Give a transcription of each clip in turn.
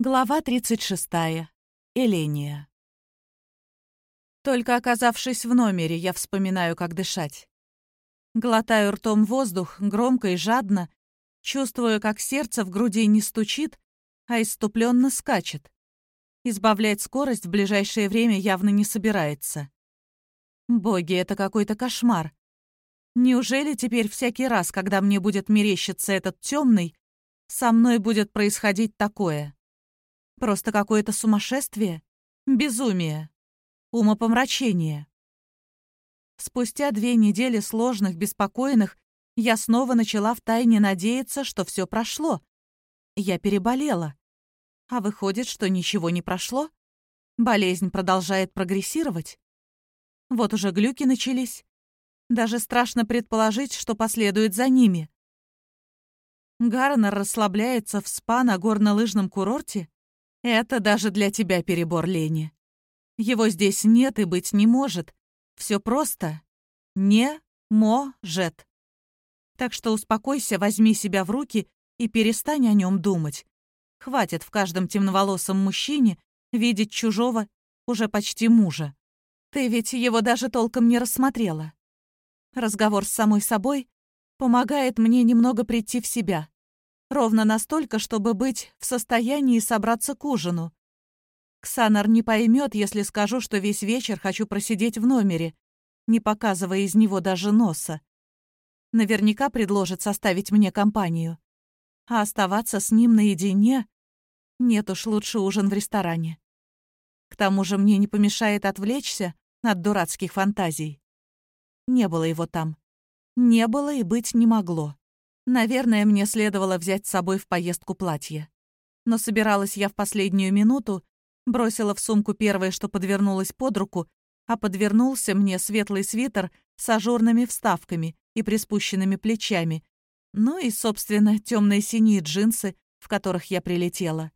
Глава 36. Эления. Только оказавшись в номере, я вспоминаю, как дышать. Глотаю ртом воздух, громко и жадно, чувствую, как сердце в груди не стучит, а иступленно скачет. Избавлять скорость в ближайшее время явно не собирается. Боги, это какой-то кошмар. Неужели теперь всякий раз, когда мне будет мерещиться этот темный, со мной будет происходить такое? Просто какое-то сумасшествие, безумие, умопомрачение. Спустя две недели сложных, беспокойных, я снова начала втайне надеяться, что все прошло. Я переболела. А выходит, что ничего не прошло? Болезнь продолжает прогрессировать? Вот уже глюки начались. Даже страшно предположить, что последует за ними. Гарнер расслабляется в спа на горнолыжном курорте? Это даже для тебя перебор лени. Его здесь нет и быть не может. Все просто. Не может. Так что успокойся, возьми себя в руки и перестань о нем думать. Хватит в каждом темноволосом мужчине видеть чужого, уже почти мужа. Ты ведь его даже толком не рассмотрела. Разговор с самой собой помогает мне немного прийти в себя. Ровно настолько, чтобы быть в состоянии собраться к ужину. Ксанар не поймет, если скажу, что весь вечер хочу просидеть в номере, не показывая из него даже носа. Наверняка предложит составить мне компанию. А оставаться с ним наедине... Нет уж, лучше ужин в ресторане. К тому же мне не помешает отвлечься от дурацких фантазий. Не было его там. Не было и быть не могло. Наверное, мне следовало взять с собой в поездку платье. Но собиралась я в последнюю минуту, бросила в сумку первое, что подвернулось под руку, а подвернулся мне светлый свитер с ажурными вставками и приспущенными плечами, ну и, собственно, темные синие джинсы, в которых я прилетела.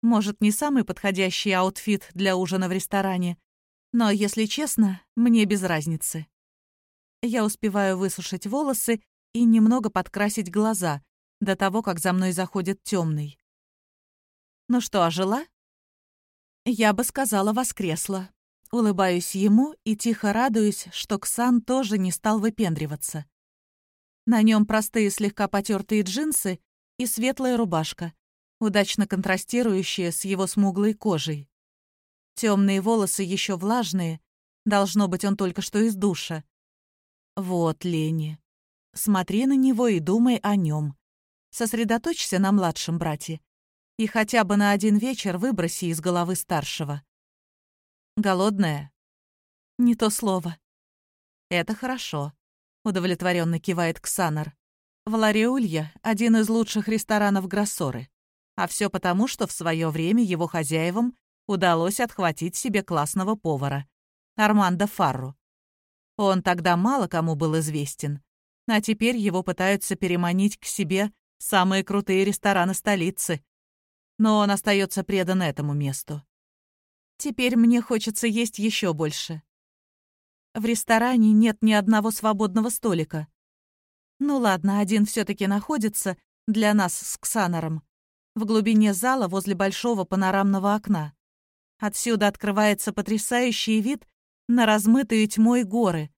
Может, не самый подходящий outfit для ужина в ресторане, но, если честно, мне без разницы. Я успеваю высушить волосы и немного подкрасить глаза до того, как за мной заходит темный. «Ну что, ожила?» Я бы сказала, воскресла. Улыбаюсь ему и тихо радуюсь, что Ксан тоже не стал выпендриваться. На нем простые слегка потертые джинсы и светлая рубашка, удачно контрастирующая с его смуглой кожей. Темные волосы еще влажные, должно быть, он только что из душа. Вот, Лени, Смотри на него и думай о нем. Сосредоточься на младшем брате. И хотя бы на один вечер выброси из головы старшего. Голодная? Не то слово. Это хорошо. Удовлетворенно кивает Ксанар. Валариулья — один из лучших ресторанов Гроссоры. А все потому, что в свое время его хозяевам удалось отхватить себе классного повара — Армандо Фарру. Он тогда мало кому был известен, а теперь его пытаются переманить к себе самые крутые рестораны столицы. Но он остается предан этому месту. Теперь мне хочется есть еще больше. В ресторане нет ни одного свободного столика. Ну ладно, один все-таки находится для нас с Ксанором в глубине зала возле большого панорамного окна. Отсюда открывается потрясающий вид на размытые тьмой горы,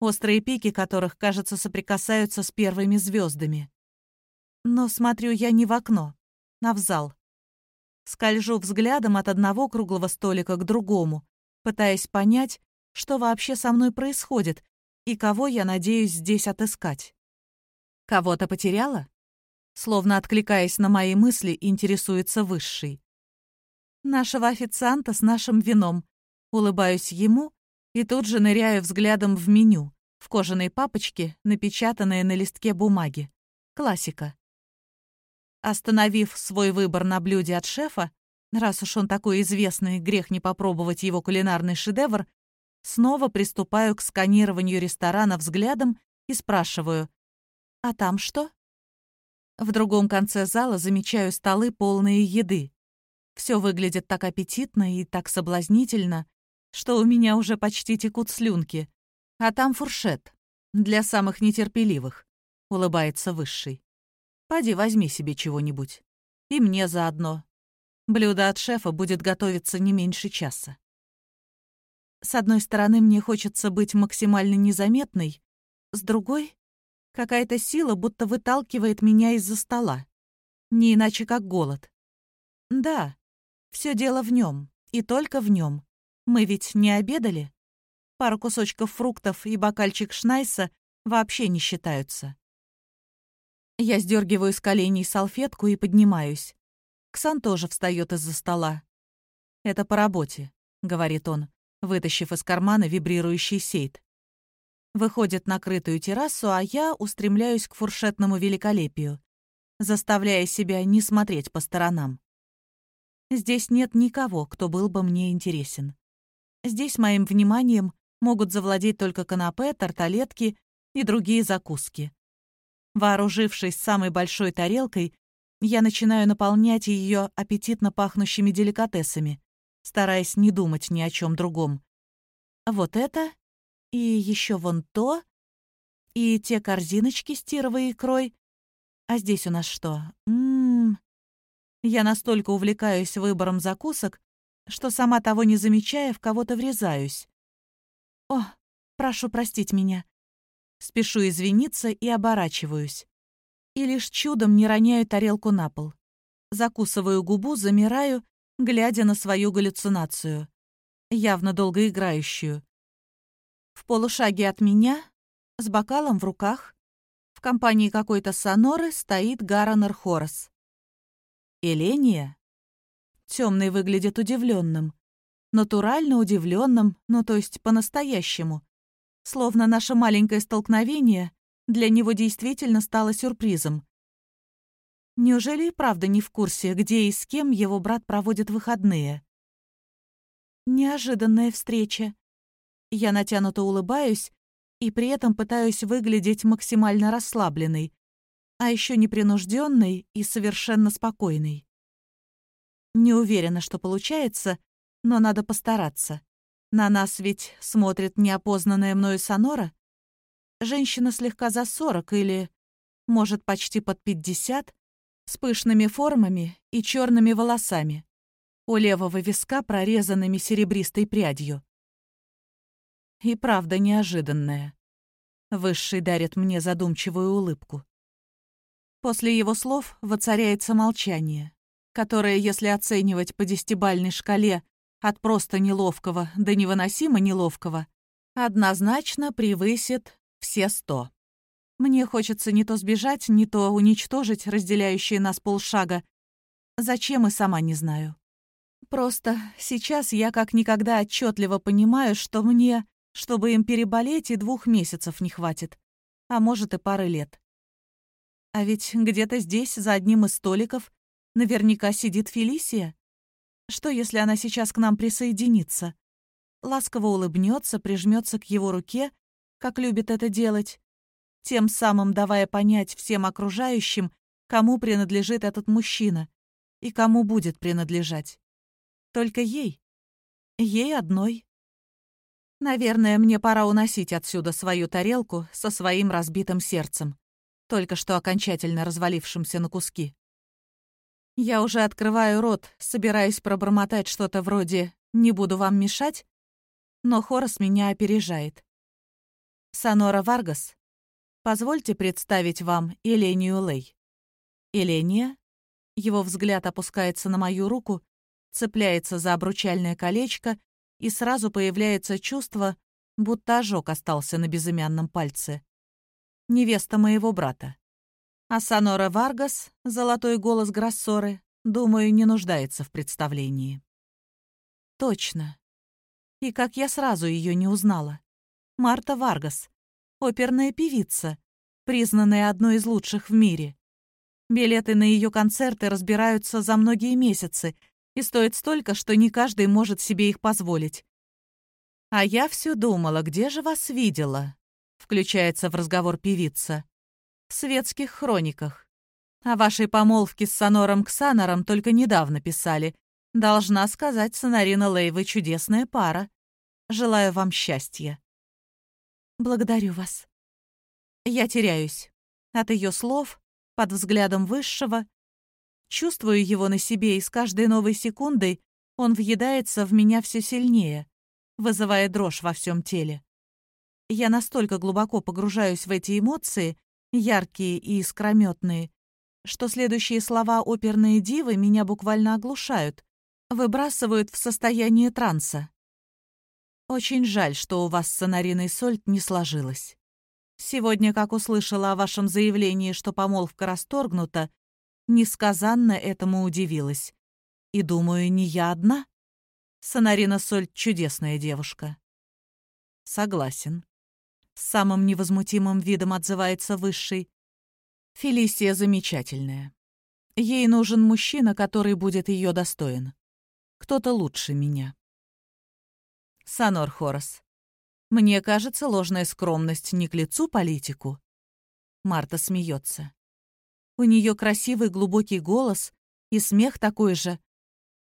острые пики которых, кажется, соприкасаются с первыми звездами. Но смотрю я не в окно, а в зал. Скольжу взглядом от одного круглого столика к другому, пытаясь понять, что вообще со мной происходит и кого я надеюсь здесь отыскать. Кого-то потеряла? Словно откликаясь на мои мысли, интересуется Высший. Нашего официанта с нашим вином. Улыбаюсь ему и тут же ныряю взглядом в меню, в кожаной папочке, напечатанное на листке бумаги. Классика. Остановив свой выбор на блюде от шефа, раз уж он такой известный, грех не попробовать его кулинарный шедевр, снова приступаю к сканированию ресторана взглядом и спрашиваю, «А там что?» В другом конце зала замечаю столы, полные еды. Все выглядит так аппетитно и так соблазнительно, что у меня уже почти текут слюнки. А там фуршет. Для самых нетерпеливых. Улыбается Высший. Поди возьми себе чего-нибудь. И мне заодно. Блюдо от шефа будет готовиться не меньше часа. С одной стороны, мне хочется быть максимально незаметной, с другой — какая-то сила будто выталкивает меня из-за стола. Не иначе, как голод. Да, все дело в нем, и только в нем. Мы ведь не обедали? Пару кусочков фруктов и бокальчик шнайса вообще не считаются. Я сдергиваю с коленей салфетку и поднимаюсь. Ксан тоже встает из-за стола. «Это по работе», — говорит он, вытащив из кармана вибрирующий сейт. Выходит на крытую террасу, а я устремляюсь к фуршетному великолепию, заставляя себя не смотреть по сторонам. Здесь нет никого, кто был бы мне интересен. Здесь моим вниманием могут завладеть только канапе, тарталетки и другие закуски. Вооружившись самой большой тарелкой, я начинаю наполнять ее аппетитно пахнущими деликатесами, стараясь не думать ни о чем другом. Вот это, и еще вон то, и те корзиночки с тировой икрой. А здесь у нас что? Ммм... Я настолько увлекаюсь выбором закусок, что сама того не замечая, в кого-то врезаюсь. О, прошу простить меня. Спешу извиниться и оборачиваюсь. И лишь чудом не роняю тарелку на пол. Закусываю губу, замираю, глядя на свою галлюцинацию. Явно долгоиграющую. В полушаге от меня, с бокалом в руках, в компании какой-то соноры стоит Гаронер Хорос. Эления? Темный выглядит удивленным. Натурально удивленным, ну то есть по-настоящему. Словно наше маленькое столкновение для него действительно стало сюрпризом. Неужели и правда не в курсе, где и с кем его брат проводит выходные? Неожиданная встреча. Я натянуто улыбаюсь и при этом пытаюсь выглядеть максимально расслабленной, а еще непринужденной и совершенно спокойной. Не уверена, что получается, но надо постараться. На нас ведь смотрит неопознанная мною Сонора. Женщина слегка за сорок или, может, почти под пятьдесят, с пышными формами и черными волосами. У левого виска прорезанными серебристой прядью. И правда неожиданная. Высший дарит мне задумчивую улыбку. После его слов воцаряется молчание, которое, если оценивать по десятибальной шкале от просто неловкого до невыносимо неловкого, однозначно превысит все сто. Мне хочется не то сбежать, не то уничтожить разделяющие нас полшага. Зачем и сама не знаю. Просто сейчас я как никогда отчетливо понимаю, что мне, чтобы им переболеть, и двух месяцев не хватит, а может и пары лет. А ведь где-то здесь, за одним из столиков, наверняка сидит Фелисия. Что, если она сейчас к нам присоединится? Ласково улыбнется, прижмется к его руке, как любит это делать, тем самым давая понять всем окружающим, кому принадлежит этот мужчина и кому будет принадлежать. Только ей. Ей одной. Наверное, мне пора уносить отсюда свою тарелку со своим разбитым сердцем, только что окончательно развалившимся на куски. Я уже открываю рот, собираясь пробормотать что-то вроде «не буду вам мешать», но Хорос меня опережает. «Сонора Варгас, позвольте представить вам Элению Лей». «Эления?» Его взгляд опускается на мою руку, цепляется за обручальное колечко, и сразу появляется чувство, будто ожог остался на безымянном пальце. Невеста моего брата. А Сонора Варгас, золотой голос Гроссоры, думаю, не нуждается в представлении. Точно. И как я сразу ее не узнала. Марта Варгас, оперная певица, признанная одной из лучших в мире. Билеты на ее концерты разбираются за многие месяцы и стоят столько, что не каждый может себе их позволить. «А я все думала, где же вас видела?» — включается в разговор певица в светских хрониках. О вашей помолвке с Сонором Ксанором только недавно писали. Должна сказать, Сонарина Лей, вы чудесная пара. Желаю вам счастья. Благодарю вас. Я теряюсь. От ее слов, под взглядом высшего, Чувствую его на себе, и с каждой новой секундой он въедается в меня все сильнее, вызывая дрожь во всем теле. Я настолько глубоко погружаюсь в эти эмоции, яркие и искрометные, что следующие слова оперные дивы меня буквально оглушают, выбрасывают в состояние транса. Очень жаль, что у вас с Сонариной Сольт не сложилось. Сегодня, как услышала о вашем заявлении, что помолвка расторгнута, несказанно этому удивилась. И думаю, не я одна. Сонарина Соль — чудесная девушка. Согласен. С самым невозмутимым видом отзывается Высший. Фелисия замечательная. Ей нужен мужчина, который будет ее достоин. Кто-то лучше меня. Санор Хорос. Мне кажется, ложная скромность не к лицу политику. Марта смеется. У нее красивый глубокий голос и смех такой же.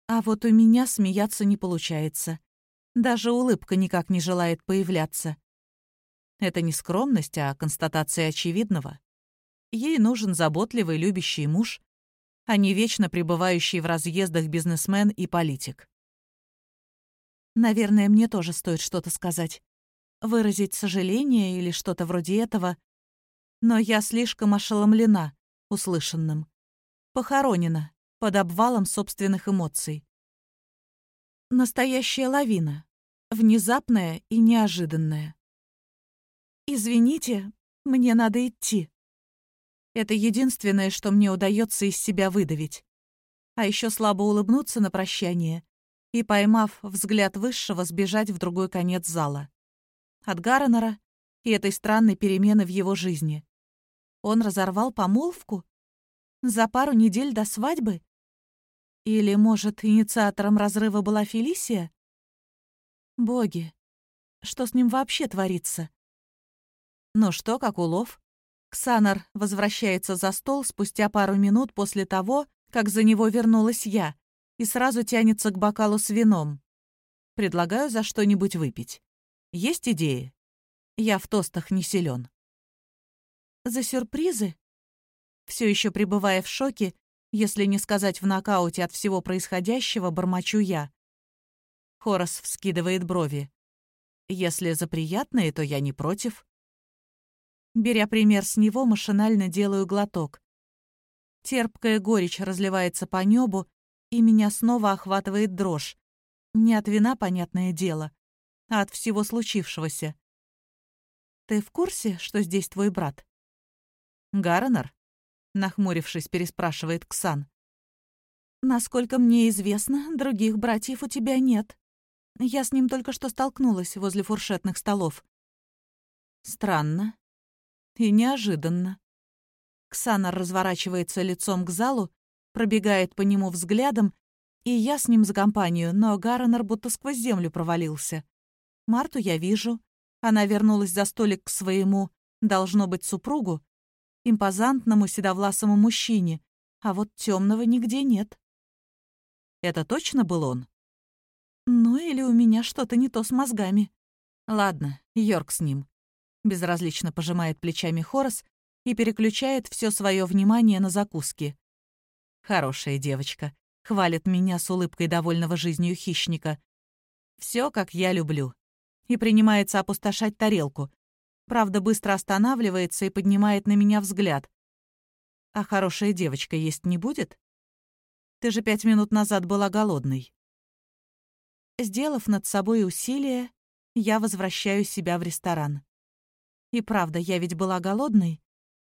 А вот у меня смеяться не получается. Даже улыбка никак не желает появляться. Это не скромность, а констатация очевидного. Ей нужен заботливый, любящий муж, а не вечно пребывающий в разъездах бизнесмен и политик. Наверное, мне тоже стоит что-то сказать. Выразить сожаление или что-то вроде этого. Но я слишком ошеломлена услышанным. Похоронена под обвалом собственных эмоций. Настоящая лавина. Внезапная и неожиданная. «Извините, мне надо идти». Это единственное, что мне удается из себя выдавить. А еще слабо улыбнуться на прощание и, поймав взгляд высшего, сбежать в другой конец зала. От Гарренера и этой странной перемены в его жизни. Он разорвал помолвку? За пару недель до свадьбы? Или, может, инициатором разрыва была Фелисия? Боги, что с ним вообще творится? Ну что, как улов? Ксанар возвращается за стол спустя пару минут после того, как за него вернулась я, и сразу тянется к бокалу с вином. Предлагаю за что-нибудь выпить. Есть идеи? Я в тостах не силен. За сюрпризы? Все еще пребывая в шоке, если не сказать в нокауте от всего происходящего, бормочу я. Хорос вскидывает брови. Если за приятное, то я не против. Беря пример с него, машинально делаю глоток. Терпкая горечь разливается по небу, и меня снова охватывает дрожь. Не от вина, понятное дело, а от всего случившегося. «Ты в курсе, что здесь твой брат?» «Гарренер?» — нахмурившись, переспрашивает Ксан. «Насколько мне известно, других братьев у тебя нет. Я с ним только что столкнулась возле фуршетных столов». «Странно и неожиданно». Ксана разворачивается лицом к залу пробегает по нему взглядом, и я с ним за компанию, но Гарренер будто сквозь землю провалился. Марту я вижу. Она вернулась за столик к своему, должно быть, супругу, импозантному седовласому мужчине, а вот темного нигде нет. Это точно был он? Ну или у меня что-то не то с мозгами. Ладно, Йорк с ним. Безразлично пожимает плечами Хорос и переключает все свое внимание на закуски. Хорошая девочка. Хвалит меня с улыбкой довольного жизнью хищника. Все, как я люблю. И принимается опустошать тарелку. Правда, быстро останавливается и поднимает на меня взгляд. А хорошая девочка есть не будет? Ты же пять минут назад была голодной. Сделав над собой усилие, я возвращаю себя в ресторан. И правда, я ведь была голодной,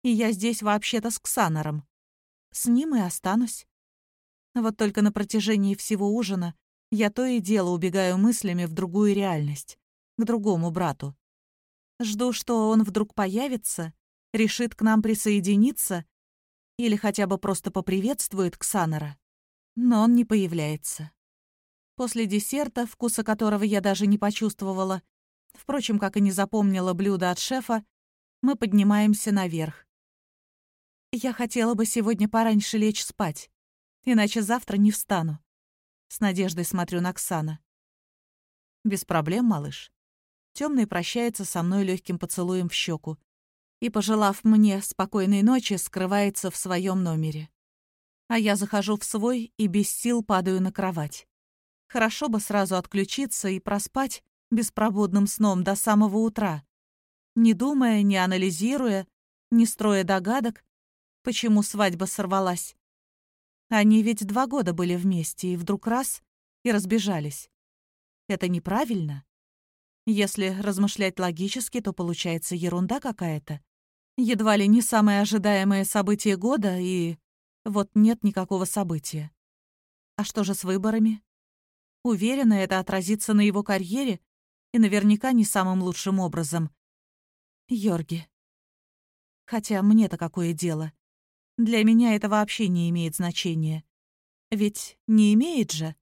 и я здесь вообще-то с Ксанором. С ним и останусь. Вот только на протяжении всего ужина я то и дело убегаю мыслями в другую реальность, к другому брату. Жду, что он вдруг появится, решит к нам присоединиться или хотя бы просто поприветствует Ксанора. Но он не появляется. После десерта, вкуса которого я даже не почувствовала, впрочем, как и не запомнила блюдо от шефа, мы поднимаемся наверх. Я хотела бы сегодня пораньше лечь спать, иначе завтра не встану. С надеждой смотрю на Ксана. Без проблем, малыш. Темный прощается со мной легким поцелуем в щеку и, пожелав мне спокойной ночи, скрывается в своем номере. А я захожу в свой и без сил падаю на кровать. Хорошо бы сразу отключиться и проспать беспробудным сном до самого утра, не думая, не анализируя, не строя догадок, почему свадьба сорвалась. Они ведь два года были вместе, и вдруг раз — и разбежались. Это неправильно. Если размышлять логически, то получается ерунда какая-то. Едва ли не самое ожидаемое событие года, и вот нет никакого события. А что же с выборами? Уверена, это отразится на его карьере, и наверняка не самым лучшим образом. Йорги. Хотя мне-то какое дело? Для меня это вообще не имеет значения. Ведь не имеет же.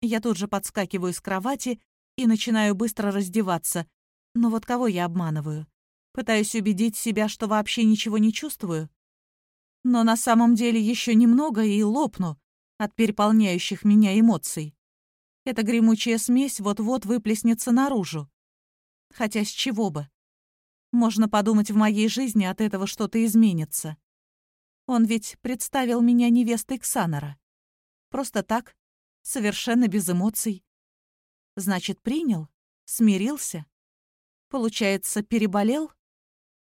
Я тут же подскакиваю с кровати и начинаю быстро раздеваться. Но вот кого я обманываю? Пытаюсь убедить себя, что вообще ничего не чувствую. Но на самом деле еще немного и лопну от переполняющих меня эмоций. Эта гремучая смесь вот-вот выплеснется наружу. Хотя с чего бы? Можно подумать, в моей жизни от этого что-то изменится. Он ведь представил меня невестой Ксанора. Просто так, совершенно без эмоций. Значит, принял, смирился. Получается, переболел?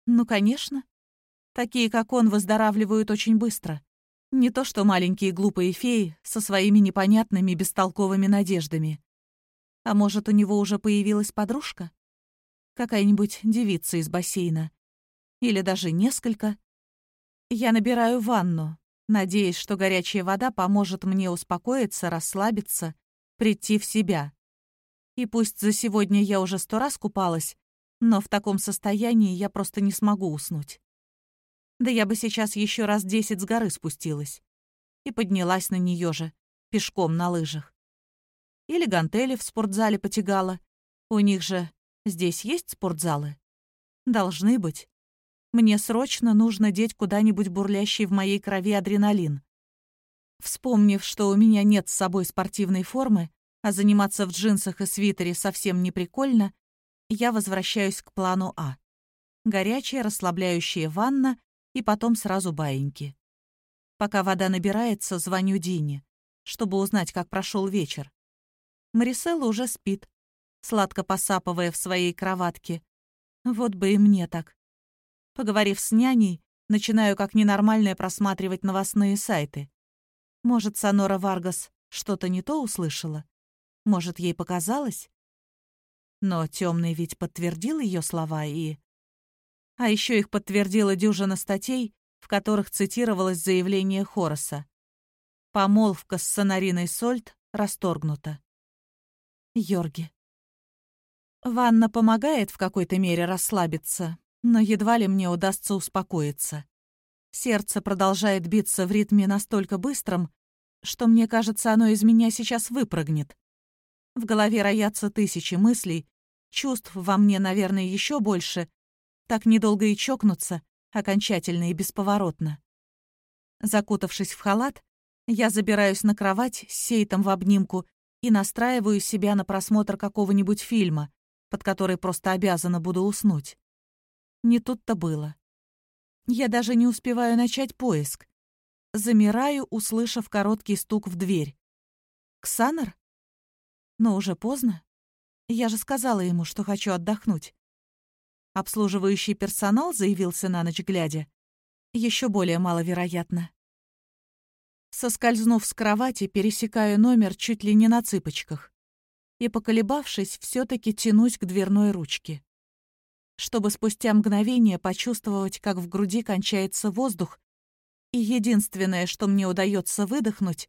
Ну, конечно. Такие, как он, выздоравливают очень быстро. Не то что маленькие глупые феи со своими непонятными бестолковыми надеждами. А может, у него уже появилась подружка? Какая-нибудь девица из бассейна. Или даже несколько. Я набираю ванну, надеясь, что горячая вода поможет мне успокоиться, расслабиться, прийти в себя. И пусть за сегодня я уже сто раз купалась, но в таком состоянии я просто не смогу уснуть. Да я бы сейчас еще раз десять с горы спустилась. И поднялась на нее же, пешком на лыжах. Или гантели в спортзале потягала. У них же здесь есть спортзалы? Должны быть. Мне срочно нужно деть куда-нибудь бурлящий в моей крови адреналин. Вспомнив, что у меня нет с собой спортивной формы, а заниматься в джинсах и свитере совсем не прикольно, я возвращаюсь к плану А. Горячая, расслабляющая ванна и потом сразу баиньки. Пока вода набирается, звоню Дине, чтобы узнать, как прошел вечер. Марисела уже спит, сладко посапывая в своей кроватке. Вот бы и мне так. Поговорив с няней, начинаю как ненормальная просматривать новостные сайты. Может, Сонора Варгас что-то не то услышала? Может, ей показалось? Но темный ведь подтвердил ее слова и... А еще их подтвердила дюжина статей, в которых цитировалось заявление Хороса. Помолвка с Сонариной Сольт расторгнута. Йорги. Ванна помогает в какой-то мере расслабиться, но едва ли мне удастся успокоиться. Сердце продолжает биться в ритме настолько быстром, что мне кажется, оно из меня сейчас выпрыгнет. В голове роятся тысячи мыслей, Чувств во мне, наверное, еще больше. Так недолго и чокнуться, окончательно и бесповоротно. Закутавшись в халат, я забираюсь на кровать с сейтом в обнимку и настраиваю себя на просмотр какого-нибудь фильма, под который просто обязана буду уснуть. Не тут-то было. Я даже не успеваю начать поиск. Замираю, услышав короткий стук в дверь. «Ксанар?» Но уже поздно. Я же сказала ему, что хочу отдохнуть. Обслуживающий персонал заявился на ночь глядя. Еще более маловероятно. Соскользнув с кровати, пересекаю номер чуть ли не на цыпочках. И, поколебавшись, все таки тянусь к дверной ручке. Чтобы спустя мгновение почувствовать, как в груди кончается воздух, и единственное, что мне удается выдохнуть,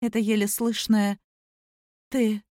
это еле слышное «Ты